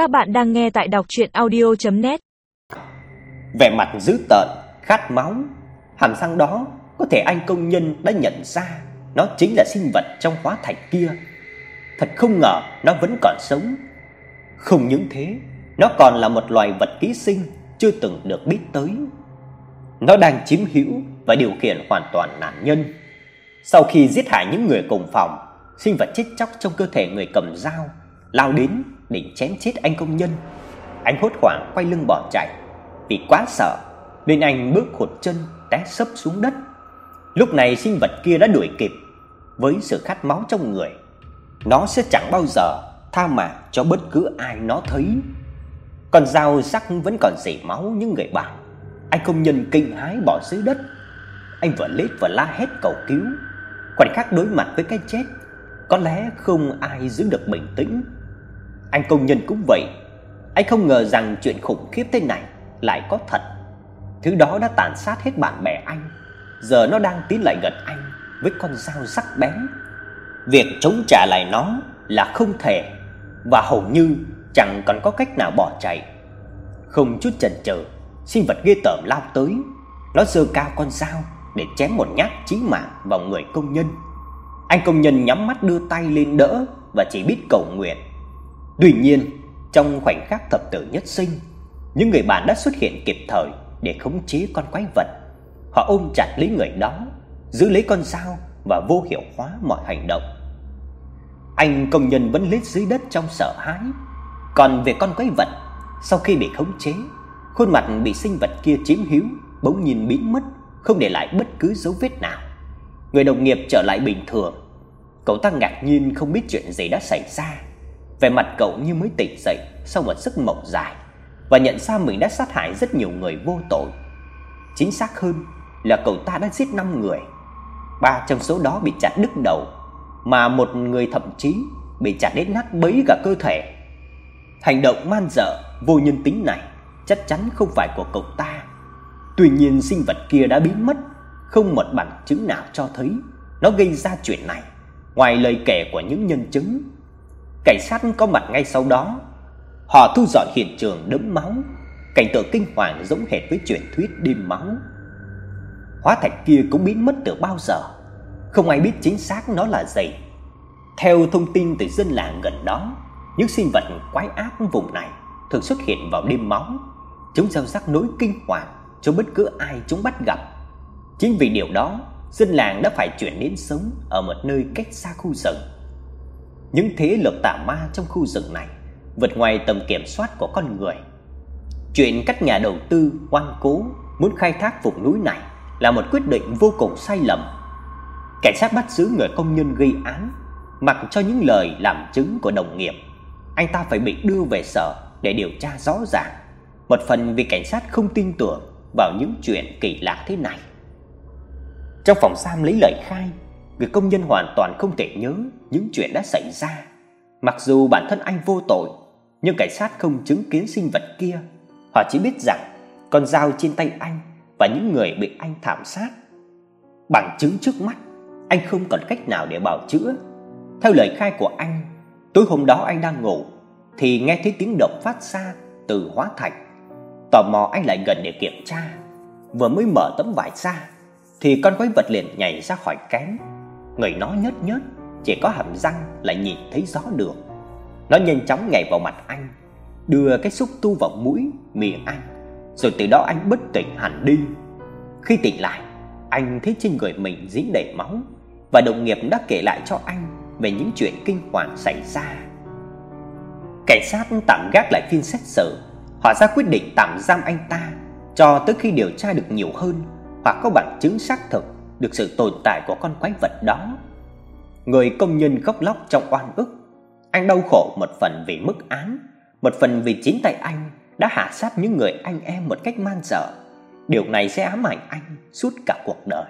Các bạn đang nghe tại đọc audio net Vẻ mặt dữ tợn, khát máu, hàm răng đó có thể anh công nhân đã nhận ra nó chính là sinh vật trong hóa thạch kia. Thật không ngờ nó vẫn còn sống. Không những thế, nó còn là một loài vật ký sinh chưa từng được biết tới. Nó đang chiếm hữu và điều khiển hoàn toàn nạn nhân. Sau khi giết hại những người cùng phòng, sinh vật chết chóc trong cơ thể người cầm dao lao đến định chém chết anh công nhân. Anh hốt hoảng quay lưng bỏ chạy, vì quá sợ nên anh bước hụt chân té sấp xuống đất. Lúc này sinh vật kia đã đuổi kịp, với sự khát máu trong người, nó sẽ chẳng bao giờ tha mạng cho bất cứ ai nó thấy. Con dao sắc vẫn còn rỉ máu những người bạn. Anh công nhân kinh hãi bỏ dưới đất. Anh vừa lết vừa la hét cầu cứu. Khoảnh khắc đối mặt với cái chết, có lẽ không ai giữ được bình tĩnh. Anh công nhân cũng vậy. Anh không ngờ rằng chuyện khủng khiếp thế này lại có thật. Thứ đó đã tàn sát hết bạn bè anh, giờ nó đang tiến lại gần anh với con dao sắc bén. Việc chống trả lại nó là không thể và hầu như chẳng còn có cách nào bỏ chạy. Không chút chần chừ, sinh vật ghê tởm lao tới, nó giơ cao con dao để chém một nhát chí mạng vào người công nhân. Anh công nhân nhắm mắt đưa tay lên đỡ và chỉ biết cầu nguyện. Tuy nhiên, trong khoảnh khắc thập tử nhất sinh, những người bạn đã xuất hiện kịp thời để khống chế con quái vật. Họ ôm chặt lấy người đó, giữ lấy con dao và vô hiệu hóa mọi hành động. Anh công nhân vẫn lết dưới đất trong sợ hãi. Còn về con quái vật, sau khi bị khống chế, khuôn mặt bị sinh vật kia chiếm hữu bỗng nhìn biến mất, không để lại bất cứ dấu vết nào. Người đồng nghiệp trở lại bình thường. Cậu ta ngạc nhiên không biết chuyện gì đã xảy ra. Vẻ mặt cậu như mới tỉnh dậy sau một giấc mộng dài và nhận ra mình đã sát hại rất nhiều người vô tội. Chính xác hơn là cậu ta đã giết 5 người. Ba trong số đó bị chặt đứt đầu, mà một người thậm chí bị chặt đến nát bấy cả cơ thể. Hành động man dợ, vô nhân tính này chắc chắn không phải của cậu ta. Tuy nhiên sinh vật kia đã biến mất, không một bằng chứng nào cho thấy nó gây ra chuyện này, ngoài lời kể của những nhân chứng. Cảnh sát có mặt ngay sau đó Họ thu dọn hiện trường đẫm máu, cảnh tượng kinh hoàng giống hệt với truyền thuyết đêm máu. Hóa thạch kia cũng biến mất từ bao giờ, không ai biết chính xác nó là gì. Theo thông tin từ dân làng gần đó, những sinh vật quái ác vùng này thường xuất hiện vào đêm máu, chúng gieo rắc nỗi kinh hoàng cho bất cứ ai chúng bắt gặp. Chính vì điều đó, dân làng đã phải chuyển đến sống ở một nơi cách xa khu rừng. Những thế lực tà ma trong khu rừng này vượt ngoài tầm kiểm soát của con người. Chuyện các nhà đầu tư ngoan cố muốn khai thác vùng núi này là một quyết định vô cùng sai lầm. Cảnh sát bắt giữ người công nhân gây án, mặc cho những lời làm chứng của đồng nghiệp, anh ta phải bị đưa về sở để điều tra rõ ràng. Một phần vì cảnh sát không tin tưởng vào những chuyện kỳ lạ thế này. Trong phòng giam lấy lời khai, người công nhân hoàn toàn không thể nhớ những chuyện đã xảy ra. Mặc dù bản thân anh vô tội, nhưng cảnh sát không chứng kiến sinh vật kia. Họ chỉ biết rằng con dao trên tay anh và những người bị anh thảm sát. Bằng chứng trước mắt, anh không còn cách nào để bào chữa. Theo lời khai của anh, tối hôm đó anh đang ngủ thì nghe thấy tiếng động phát ra từ hóa thạch. Tò mò anh lại gần để kiểm tra. Vừa mới mở tấm vải ra thì con quái vật liền nhảy ra khỏi cánh. Người nó nhớt nhớt, chỉ có hàm răng lại nhìn thấy rõ được. Nó nhanh chóng nhảy vào mặt anh, đưa cái xúc tu vào mũi, miệng anh, rồi từ đó anh bất tỉnh hẳn đi. Khi tỉnh lại, anh thấy trên người mình dính đầy máu và đồng nghiệp đã kể lại cho anh về những chuyện kinh hoàng xảy ra. Cảnh sát tạm gác lại phiên xét xử, họ ra quyết định tạm giam anh ta cho tới khi điều tra được nhiều hơn hoặc có bằng chứng xác thực được sự tồn tại của con quái vật đó. Người công nhân khóc lóc trong oan ức anh đau khổ một phần vì mức án, một phần vì chính tay anh đã hạ sát những người anh em một cách man dợ. Điều này sẽ ám ảnh anh suốt cả cuộc đời.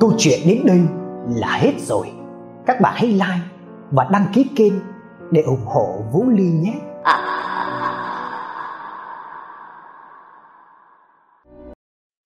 Câu chuyện đến đây là hết rồi. Các bạn hãy like và đăng ký kênh để ủng hộ Vũ Ly nhé.